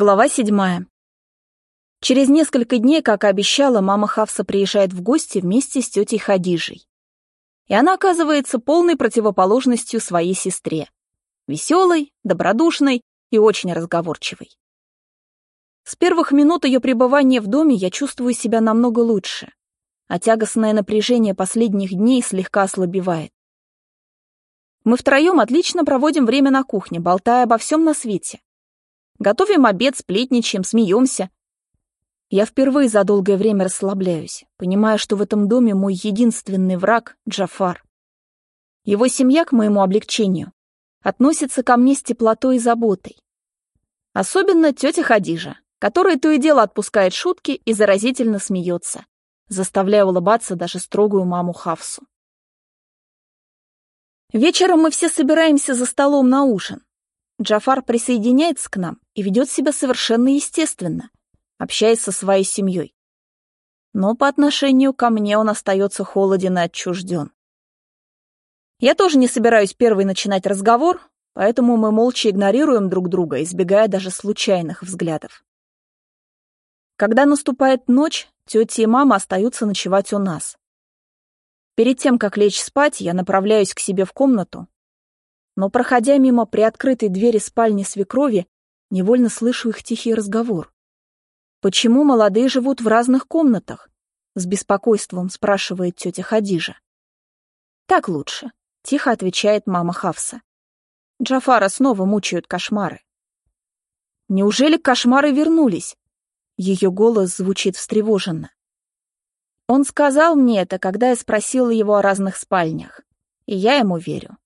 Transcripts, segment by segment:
Глава седьмая. Через несколько дней, как обещала, мама Хавса приезжает в гости вместе с тетей Хадижей. И она оказывается полной противоположностью своей сестре. Веселой, добродушной и очень разговорчивой. С первых минут ее пребывания в доме я чувствую себя намного лучше, а тягостное напряжение последних дней слегка ослабевает. Мы втроем отлично проводим время на кухне, болтая обо всем на свете. Готовим обед, сплетничаем, смеемся. Я впервые за долгое время расслабляюсь, понимая, что в этом доме мой единственный враг — Джафар. Его семья, к моему облегчению, относится ко мне с теплотой и заботой. Особенно тетя Хадижа, которая то и дело отпускает шутки и заразительно смеется, заставляя улыбаться даже строгую маму Хавсу. Вечером мы все собираемся за столом на ужин. Джафар присоединяется к нам и ведет себя совершенно естественно, общаясь со своей семьей. Но по отношению ко мне он остается холоден и отчужден. Я тоже не собираюсь первой начинать разговор, поэтому мы молча игнорируем друг друга, избегая даже случайных взглядов. Когда наступает ночь, тетя и мама остаются ночевать у нас. Перед тем, как лечь спать, я направляюсь к себе в комнату, но, проходя мимо приоткрытой двери спальни свекрови, невольно слышу их тихий разговор. «Почему молодые живут в разных комнатах?» — с беспокойством спрашивает тетя Хадижа. «Так лучше», — тихо отвечает мама Хавса. Джафара снова мучают кошмары. «Неужели кошмары вернулись?» Ее голос звучит встревоженно. Он сказал мне это, когда я спросила его о разных спальнях, и я ему верю.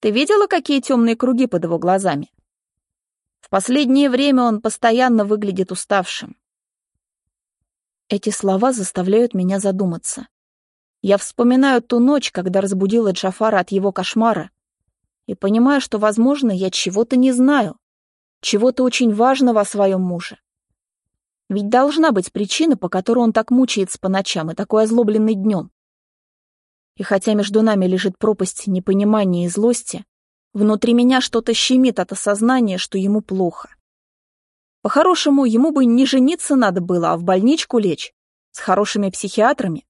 Ты видела, какие темные круги под его глазами? В последнее время он постоянно выглядит уставшим. Эти слова заставляют меня задуматься. Я вспоминаю ту ночь, когда разбудила Джафара от его кошмара, и понимаю, что, возможно, я чего-то не знаю, чего-то очень важного о своем муже. Ведь должна быть причина, по которой он так мучается по ночам и такой озлобленный днем. И хотя между нами лежит пропасть непонимания и злости, внутри меня что-то щемит от осознания, что ему плохо. По-хорошему, ему бы не жениться надо было, а в больничку лечь, с хорошими психиатрами.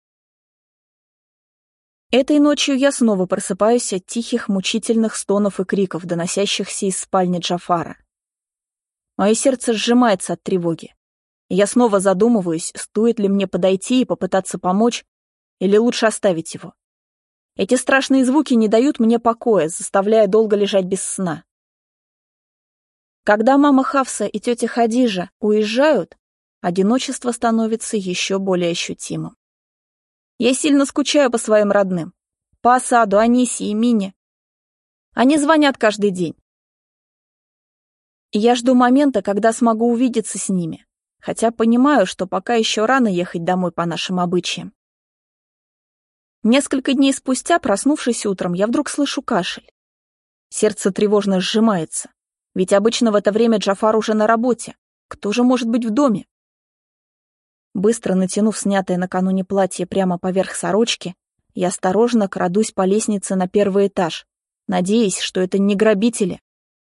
Этой ночью я снова просыпаюсь от тихих, мучительных стонов и криков, доносящихся из спальни Джафара. Мое сердце сжимается от тревоги. я снова задумываюсь, стоит ли мне подойти и попытаться помочь, или лучше оставить его. Эти страшные звуки не дают мне покоя, заставляя долго лежать без сна. Когда мама Хавса и тетя Хадижа уезжают, одиночество становится еще более ощутимым. Я сильно скучаю по своим родным, по Асаду, Анисе и Мине. Они звонят каждый день. Я жду момента, когда смогу увидеться с ними, хотя понимаю, что пока еще рано ехать домой по нашим обычаям. Несколько дней спустя, проснувшись утром, я вдруг слышу кашель. Сердце тревожно сжимается, ведь обычно в это время Джафар уже на работе. Кто же может быть в доме? Быстро натянув снятое накануне платье прямо поверх сорочки, я осторожно крадусь по лестнице на первый этаж, надеясь, что это не грабители,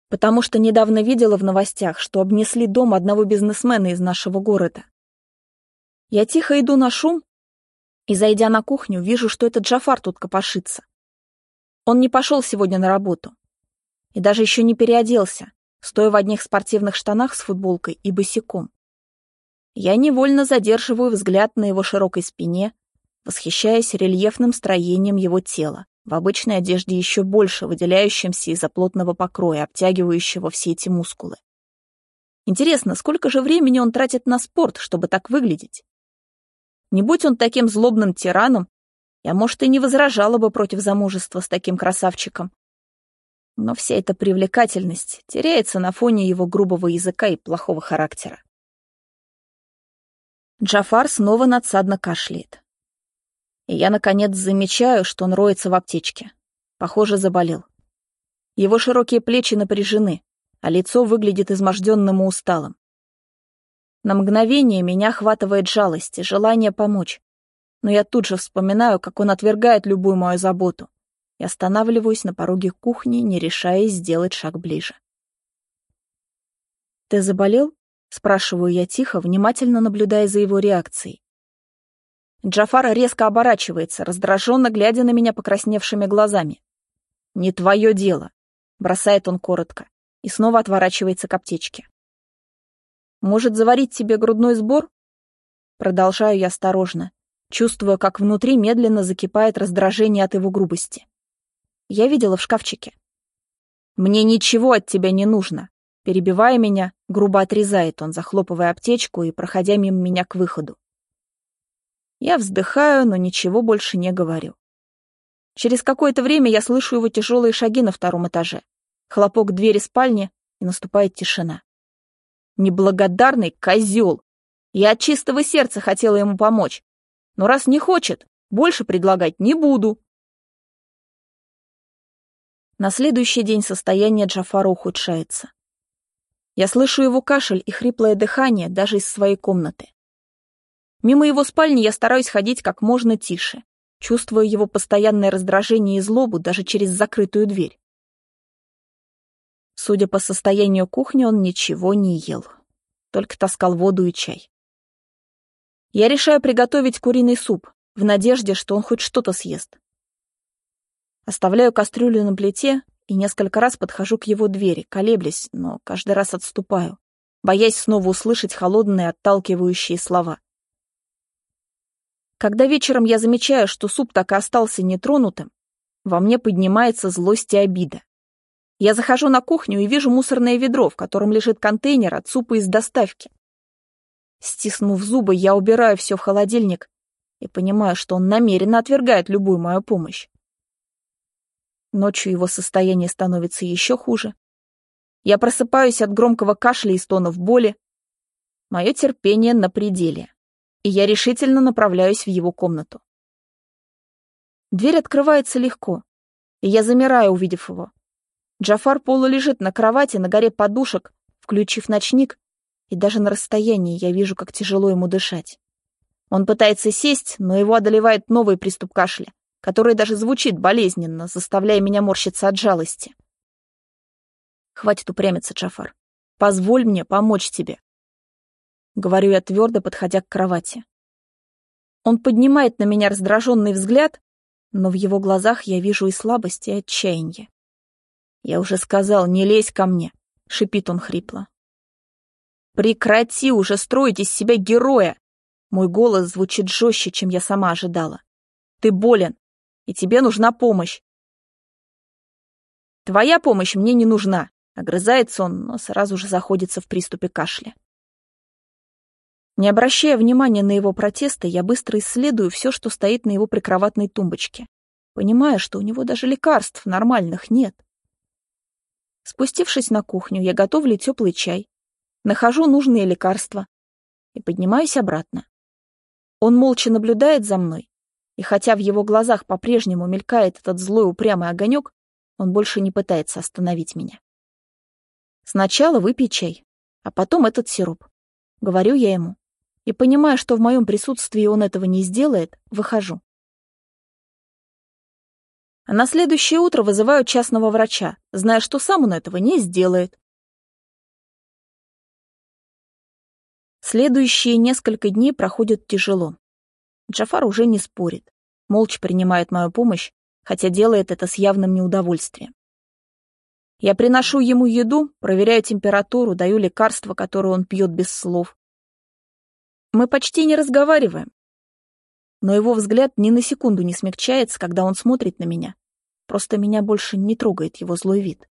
потому что недавно видела в новостях, что обнесли дом одного бизнесмена из нашего города. Я тихо иду на шум и, зайдя на кухню, вижу, что этот Джафар тут копошится. Он не пошел сегодня на работу. И даже еще не переоделся, стоя в одних спортивных штанах с футболкой и босиком. Я невольно задерживаю взгляд на его широкой спине, восхищаясь рельефным строением его тела, в обычной одежде еще больше выделяющимся из-за плотного покроя, обтягивающего все эти мускулы. Интересно, сколько же времени он тратит на спорт, чтобы так выглядеть? Не будь он таким злобным тираном, я, может, и не возражала бы против замужества с таким красавчиком. Но вся эта привлекательность теряется на фоне его грубого языка и плохого характера. Джафар снова надсадно кашляет. И я, наконец, замечаю, что он роется в аптечке. Похоже, заболел. Его широкие плечи напряжены, а лицо выглядит изможденным и усталым. На мгновение меня охватывает жалость и желание помочь. Но я тут же вспоминаю, как он отвергает любую мою заботу, и останавливаюсь на пороге кухни, не решаясь сделать шаг ближе. «Ты заболел?» Спрашиваю я тихо, внимательно наблюдая за его реакцией. Джафар резко оборачивается, раздраженно глядя на меня покрасневшими глазами. «Не твое дело», — бросает он коротко, и снова отворачивается к аптечке. «Может, заварить тебе грудной сбор?» Продолжаю я осторожно, чувствуя, как внутри медленно закипает раздражение от его грубости. Я видела в шкафчике. «Мне ничего от тебя не нужно», перебивая меня, грубо отрезает он, захлопывая аптечку и проходя мимо меня к выходу. Я вздыхаю, но ничего больше не говорю. Через какое-то время я слышу его тяжелые шаги на втором этаже. Хлопок двери спальни, и наступает тишина. Неблагодарный козел! Я от чистого сердца хотела ему помочь. Но раз не хочет, больше предлагать не буду. На следующий день состояние Джафара ухудшается. Я слышу его кашель и хриплое дыхание даже из своей комнаты. Мимо его спальни я стараюсь ходить как можно тише, чувствуя его постоянное раздражение и злобу даже через закрытую дверь. Судя по состоянию кухни, он ничего не ел, только таскал воду и чай. Я решаю приготовить куриный суп, в надежде, что он хоть что-то съест. Оставляю кастрюлю на плите и несколько раз подхожу к его двери, колеблясь, но каждый раз отступаю, боясь снова услышать холодные отталкивающие слова. Когда вечером я замечаю, что суп так и остался нетронутым, во мне поднимается злость и обида. Я захожу на кухню и вижу мусорное ведро, в котором лежит контейнер от супа из доставки. Стиснув зубы, я убираю все в холодильник и понимаю, что он намеренно отвергает любую мою помощь. Ночью его состояние становится еще хуже. Я просыпаюсь от громкого кашля и стонов боли. Мое терпение на пределе и я решительно направляюсь в его комнату. Дверь открывается легко, и я замираю, увидев его. Джафар полулежит на кровати на горе подушек, включив ночник, и даже на расстоянии я вижу, как тяжело ему дышать. Он пытается сесть, но его одолевает новый приступ кашля, который даже звучит болезненно, заставляя меня морщиться от жалости. Хватит упрямиться, Джафар. Позволь мне помочь тебе. — говорю я твердо, подходя к кровати. Он поднимает на меня раздраженный взгляд, но в его глазах я вижу и слабость, и отчаяние. «Я уже сказал, не лезь ко мне», — шипит он хрипло. «Прекрати уже строить из себя героя!» Мой голос звучит жестче, чем я сама ожидала. «Ты болен, и тебе нужна помощь». «Твоя помощь мне не нужна», — огрызается он, но сразу же заходится в приступе кашля. Не обращая внимания на его протесты, я быстро исследую все, что стоит на его прикроватной тумбочке, понимая, что у него даже лекарств нормальных нет. Спустившись на кухню, я готовлю теплый чай, нахожу нужные лекарства и поднимаюсь обратно. Он молча наблюдает за мной, и хотя в его глазах по-прежнему мелькает этот злой упрямый огонек, он больше не пытается остановить меня. Сначала выпей чай, а потом этот сироп. Говорю я ему и, понимая, что в моем присутствии он этого не сделает, выхожу. А на следующее утро вызываю частного врача, зная, что сам он этого не сделает. Следующие несколько дней проходят тяжело. Джафар уже не спорит, молча принимает мою помощь, хотя делает это с явным неудовольствием. Я приношу ему еду, проверяю температуру, даю лекарства, которые он пьет без слов. Мы почти не разговариваем. Но его взгляд ни на секунду не смягчается, когда он смотрит на меня. Просто меня больше не трогает его злой вид.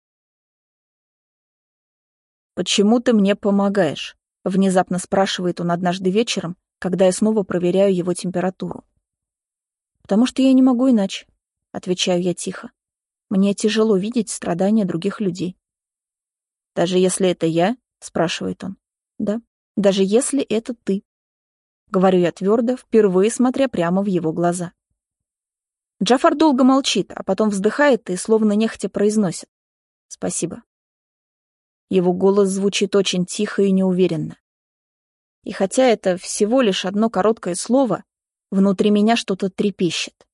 «Почему ты мне помогаешь?» — внезапно спрашивает он однажды вечером, когда я снова проверяю его температуру. «Потому что я не могу иначе», — отвечаю я тихо. «Мне тяжело видеть страдания других людей». «Даже если это я?» — спрашивает он. «Да, даже если это ты». Говорю я твердо, впервые смотря прямо в его глаза. Джафар долго молчит, а потом вздыхает и словно нехотя произносит. «Спасибо». Его голос звучит очень тихо и неуверенно. И хотя это всего лишь одно короткое слово, внутри меня что-то трепещет.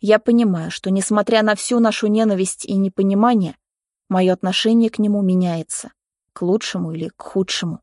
Я понимаю, что, несмотря на всю нашу ненависть и непонимание, мое отношение к нему меняется. К лучшему или к худшему.